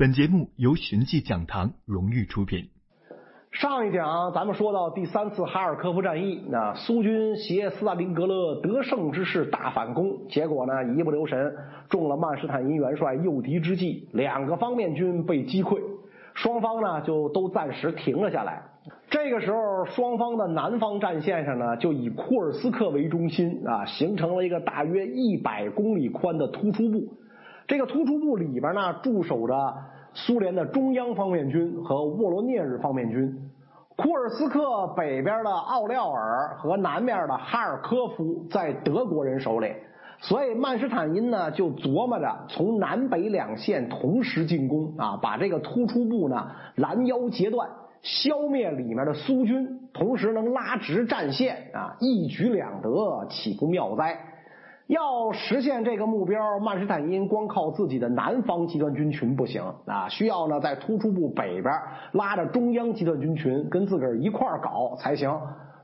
本节目由寻迹讲堂荣誉出品。上一讲咱们说到第三次哈尔科夫战役，那苏军携斯大林格勒得胜之势大反攻，结果呢一不留神中了曼施坦因元帅诱敌之计，两个方面军被击溃，双方呢就都暂时停了下来。这个时候，双方的南方战线上呢就以库尔斯克为中心啊，形成了一个大约一百公里宽的突出部。这个突出部里边呢，驻守着苏联的中央方面军和沃罗涅日方面军。库尔斯克北边的奥廖尔和南面的哈尔科夫在德国人手里，所以曼施坦因呢就琢磨着从南北两线同时进攻啊，把这个突出部呢拦腰截断，消灭里面的苏军，同时能拉直战线啊，一举两得，岂不妙哉？要实现这个目标，曼施坦因光靠自己的南方集团军群不行啊，需要呢在突出部北边拉着中央集团军群跟自个儿一块儿搞才行，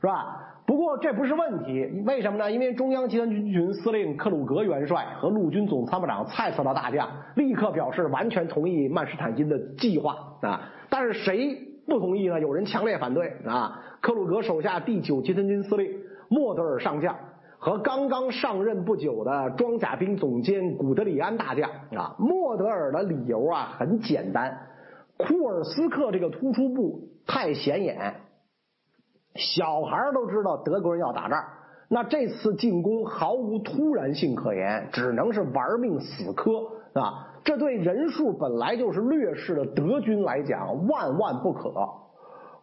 是吧？不过这不是问题，为什么呢？因为中央集团军群司令克鲁格元帅和陆军总参谋长蔡斯勒大将立刻表示完全同意曼施坦因的计划啊，但是谁不同意呢？有人强烈反对啊！克鲁格手下第九集团军司令莫德尔上将。和刚刚上任不久的装甲兵总监古德里安大将啊，莫德尔的理由啊很简单，库尔斯克这个突出部太显眼，小孩都知道德国人要打这儿，那这次进攻毫无突然性可言，只能是玩命死磕啊！这对人数本来就是劣势的德军来讲，万万不可。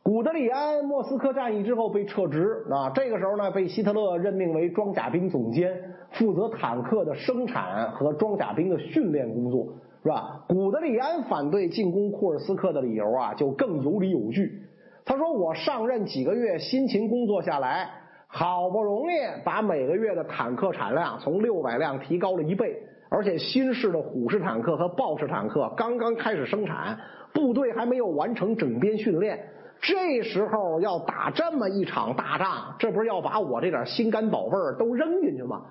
古德里安莫斯科战役之后被撤职啊，这个时候呢被希特勒任命为装甲兵总监，负责坦克的生产和装甲兵的训练工作，是吧？古德里安反对进攻库尔斯克的理由啊就更有理有据。他说：“我上任几个月，辛勤工作下来，好不容易把每个月的坦克产量从六百辆提高了一倍，而且新式的虎式坦克和豹式坦克刚刚开始生产，部队还没有完成整编训练。”这时候要打这么一场大仗，这不是要把我这点心肝宝贝儿都扔进去吗？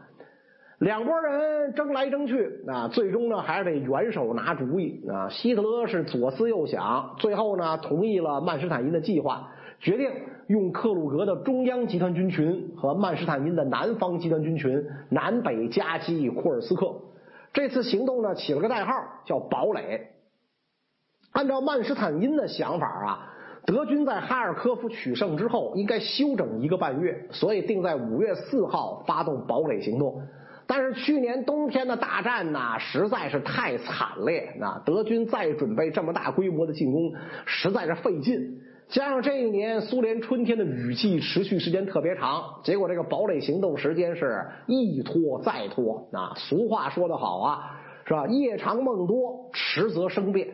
两拨人争来争去啊，最终呢还是得元首拿主意啊。希特勒是左思右想，最后呢同意了曼施坦因的计划，决定用克鲁格的中央集团军群和曼施坦因的南方集团军群南北夹击库尔斯克。这次行动呢起了个代号叫堡垒。按照曼施坦因的想法啊。德军在哈尔科夫取胜之后，应该休整一个半月，所以定在五月四号发动堡垒行动。但是去年冬天的大战呢，实在是太惨烈，那德军再准备这么大规模的进攻，实在是费劲。加上这一年苏联春天的雨季持续时间特别长，结果这个堡垒行动时间是一拖再拖。啊，俗话说得好啊，是吧？夜长梦多，迟则生变。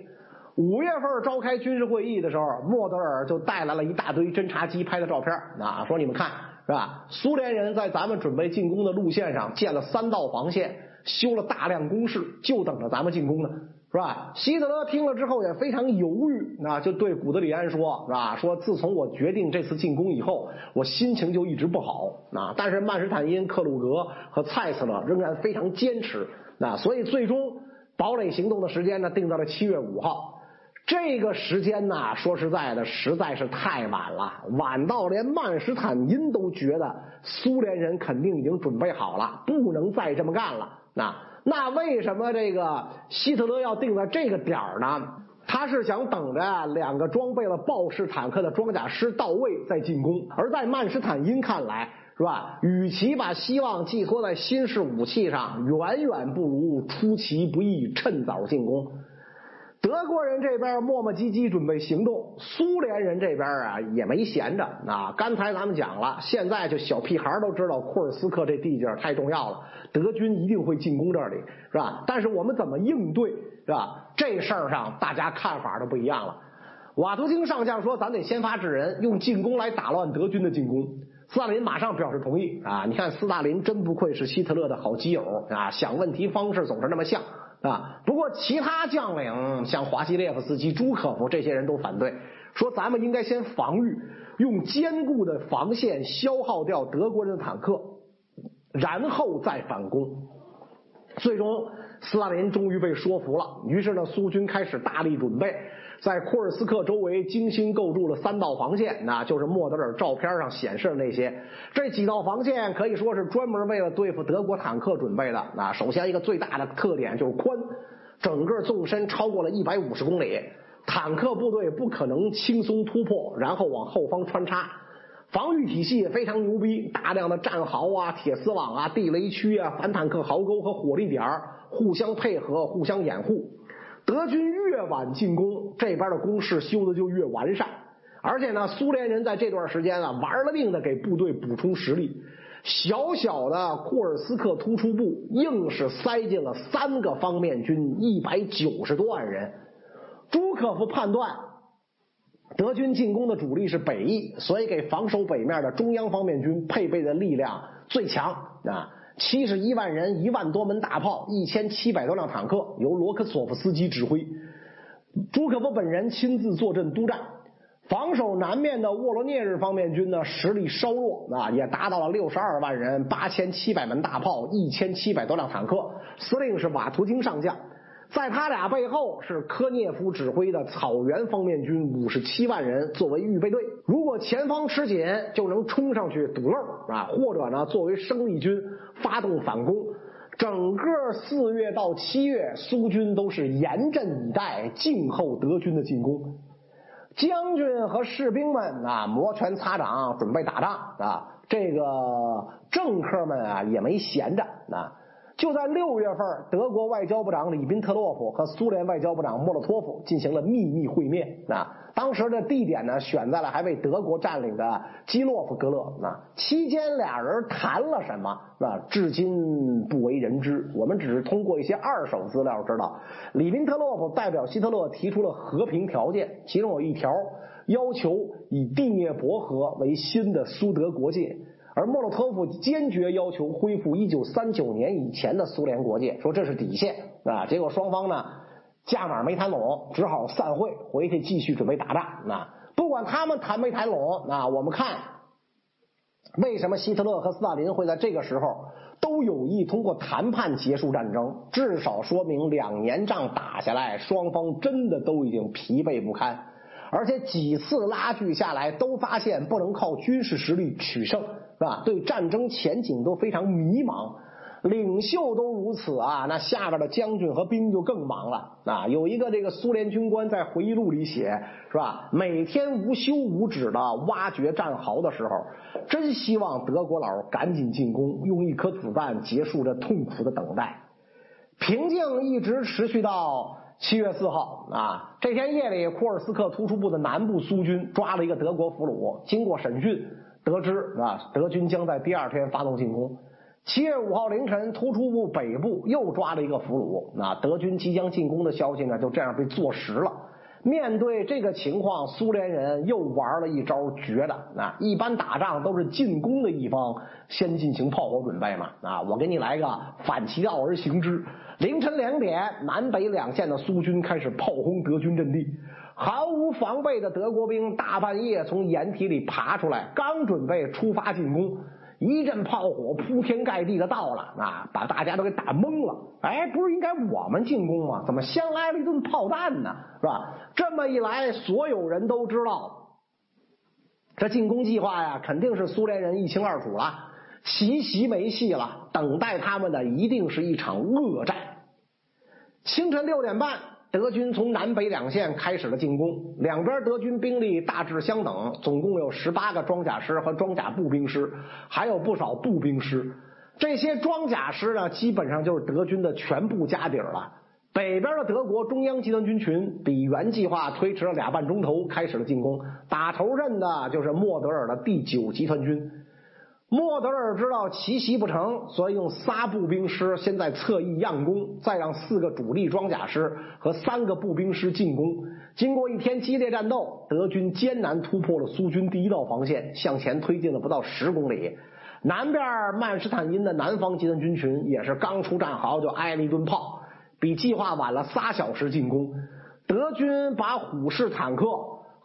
五月份召开军事会议的时候，莫德尔就带来了一大堆侦察机拍的照片啊，说你们看是吧？苏联人在咱们准备进攻的路线上建了三道防线，修了大量工事，就等着咱们进攻呢，是吧？希特勒听了之后也非常犹豫，啊，就对古德里安说，是吧？说自从我决定这次进攻以后，我心情就一直不好啊。但是曼施坦因、克鲁格和蔡斯勒仍然非常坚持，啊，所以最终堡垒行动的时间呢定在了七月五号。这个时间呢，说实在的，实在是太晚了，晚到连曼施坦因都觉得苏联人肯定已经准备好了，不能再这么干了。那那为什么这个希特勒要定在这个点儿呢？他是想等着两个装备了豹式坦克的装甲师到位再进攻。而在曼施坦因看来，是吧？与其把希望寄托在新式武器上，远远不如出其不意，趁早进攻。德国人这边磨磨唧唧准备行动，苏联人这边啊也没闲着啊。刚才咱们讲了，现在就小屁孩都知道库尔斯克这地界太重要了，德军一定会进攻这里，是吧？但是我们怎么应对，是吧？这事儿上大家看法都不一样了。瓦图京上将说：“咱得先发制人，用进攻来打乱德军的进攻。”斯大林马上表示同意啊！你看，斯大林真不愧是希特勒的好基友啊，想问题方式总是那么像。啊！不过其他将领像华西列夫斯基、朱可夫这些人都反对，说咱们应该先防御，用坚固的防线消耗掉德国人的坦克，然后再反攻。最终，斯大林终于被说服了，于是呢，苏军开始大力准备，在库尔斯克周围精心构筑了三道防线，那就是莫德尔照片上显示的那些。这几道防线可以说是专门为了对付德国坦克准备的。啊，首先一个最大的特点就是宽，整个纵深超过了一百五十公里，坦克部队不可能轻松突破，然后往后方穿插。防御体系也非常牛逼，大量的战壕啊、铁丝网啊、地雷区啊、反坦克壕沟和火力点互相配合、互相掩护。德军越晚进攻，这边的攻势修的就越完善。而且呢，苏联人在这段时间啊，玩了命的给部队补充实力。小小的库尔斯克突出部，硬是塞进了三个方面军，一百九十多万人。朱可夫判断。德军进攻的主力是北翼，所以给防守北面的中央方面军配备的力量最强啊，七十一万人，一万多门大炮，一千七百多辆坦克，由罗克索夫斯基指挥。朱可夫本人亲自坐镇督战，防守南面的沃罗涅日方面军呢，实力稍弱啊，也达到了六十二万人，八千七百门大炮，一千七百多辆坦克，司令是瓦图京上将。在他俩背后是科涅夫指挥的草原方面军五十七万人作为预备队，如果前方吃紧，就能冲上去堵漏啊，或者呢作为生力军发动反攻。整个四月到七月，苏军都是严阵以待，静候德军的进攻。将军和士兵们啊摩拳擦掌，准备打仗啊。这个政客们啊也没闲着啊。就在六月份，德国外交部长里宾特洛夫和苏联外交部长莫洛托夫进行了秘密会面。啊，当时的地点呢，选在了还被德国占领的基洛夫格勒。啊，期间俩人谈了什么？啊，至今不为人知。我们只是通过一些二手资料知道，里宾特洛夫代表希特勒提出了和平条件，其中有一条要求以第聂伯河为新的苏德国界。而莫洛托夫坚决要求恢复一九三九年以前的苏联国界，说这是底线啊。结果双方呢价码没谈拢，只好散会，回去继续准备打仗。啊不管他们谈没谈拢，啊我们看为什么希特勒和斯大林会在这个时候都有意通过谈判结束战争？至少说明两年仗打下来，双方真的都已经疲惫不堪，而且几次拉锯下来，都发现不能靠军事实力取胜。是吧？对战争前景都非常迷茫，领袖都如此啊，那下边的将军和兵就更忙了啊。有一个这个苏联军官在回忆录里写，是吧？每天无休无止的挖掘战壕的时候，真希望德国佬赶紧进攻，用一颗子弹结束这痛苦的等待。平静一直持续到七月四号啊，这天夜里，库尔斯克突出部的南部苏军抓了一个德国俘虏，经过审讯。得知啊，德军将在第二天发动进攻。七月五号凌晨，突出部北部又抓了一个俘虏。那德军即将进攻的消息呢，就这样被坐实了。面对这个情况，苏联人又玩了一招绝的。啊，一般打仗都是进攻的一方先进行炮火准备嘛。啊，我给你来个反其道而行之。凌晨两点，南北两线的苏军开始炮轰德军阵地。毫无防备的德国兵大半夜从掩体里爬出来，刚准备出发进攻，一阵炮火铺天盖地的到了，啊，把大家都给打懵了。哎，不是应该我们进攻吗？怎么先来了一顿炮弹呢？是吧？这么一来，所有人都知道，这进攻计划呀，肯定是苏联人一清二楚了，奇袭没戏了。等待他们的一定是一场恶战。清晨六点半。德军从南北两线开始了进攻，两边德军兵力大致相等，总共有十八个装甲师和装甲步兵师，还有不少步兵师。这些装甲师呢，基本上就是德军的全部家底儿了。北边的德国中央集团军群比原计划推迟了俩半钟头，开始了进攻。打头阵的就是莫德尔的第九集团军。莫德尔知道奇袭不成，所以用仨步兵师先在侧翼佯攻，再让四个主力装甲师和三个步兵师进攻。经过一天激烈战斗，德军艰难突破了苏军第一道防线，向前推进了不到十公里。南边曼施坦因的南方集团军群也是刚出战壕就挨了一顿炮，比计划晚了仨小时进攻。德军把虎式坦克。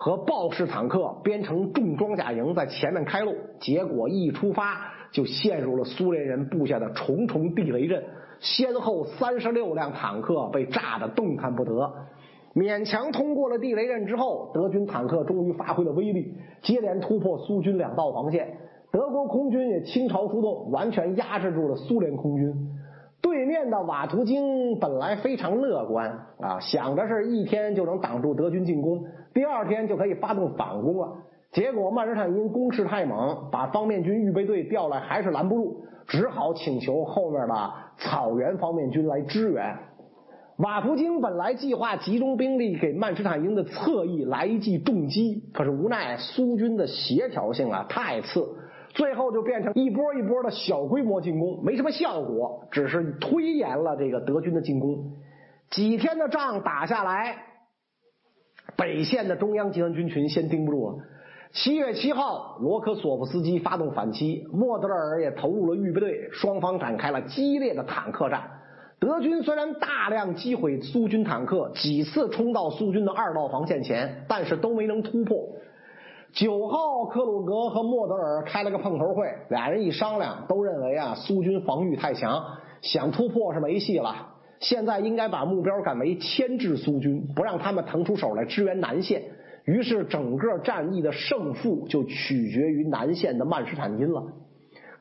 和豹式坦克编成重装甲营在前面开路，结果一出发就陷入了苏联人布下的重重地雷阵。先后三十六辆坦克被炸得动弹不得。勉强通过了地雷阵之后，德军坦克终于发挥了威力，接连突破苏军两道防线。德国空军也倾巢出动，完全压制住了苏联空军。对面的瓦图京本来非常乐观啊，想着是一天就能挡住德军进攻，第二天就可以发动反攻了。结果曼施坦因攻势太猛，把方面军预备队调来还是拦不住，只好请求后面的草原方面军来支援。瓦图京本来计划集中兵力给曼施坦因的侧翼来一记重击，可是无奈苏军的协调性啊太次，最后就变成一波一波的小规模进攻，没什么效果，只是推延了这个德军的进攻。几天的仗打下来，北线的中央集团军群先盯不住了。七月七号，罗科索夫斯基发动反击，莫德尔也投入了预备队，双方展开了激烈的坦克战。德军虽然大量击毁苏军坦克，几次冲到苏军的二道防线前，但是都没能突破。九号，克鲁格和莫德尔开了个碰头会，俩人一商量，都认为啊，苏军防御太强，想突破是没戏了。现在应该把目标改为牵制苏军，不让他们腾出手来支援南线。于是，整个战役的胜负就取决于南线的曼施坦因了。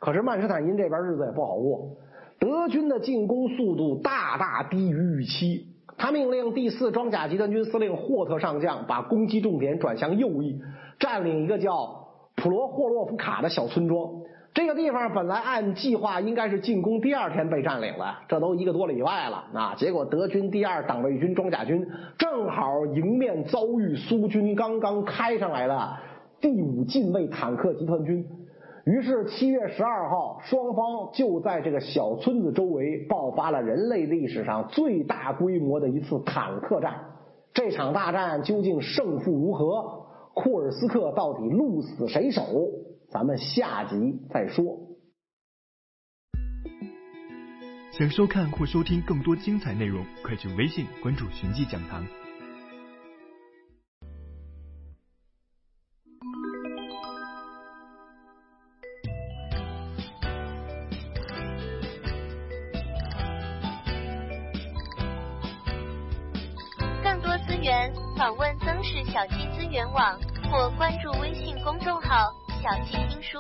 可是，曼施坦因这边日子也不好过，德军的进攻速度大大低于预期。他命令第四装甲集团军司令霍特上将把攻击重点转向右翼，占领一个叫普罗霍洛夫卡的小村庄。这个地方本来按计划应该是进攻第二天被占领了，这都一个多礼拜了啊！结果德军第二党卫军装甲军正好迎面遭遇苏军刚刚开上来的第五近卫坦克集团军，于是七月十二号，双方就在这个小村子周围爆发了人类历史上最大规模的一次坦克战。这场大战究竟胜负如何？库尔斯克到底鹿死谁手？咱们下集再说。想收看或收听更多精彩内容，快去微信关注“寻迹讲堂”。源网，或关注微信公众号“小七听书”。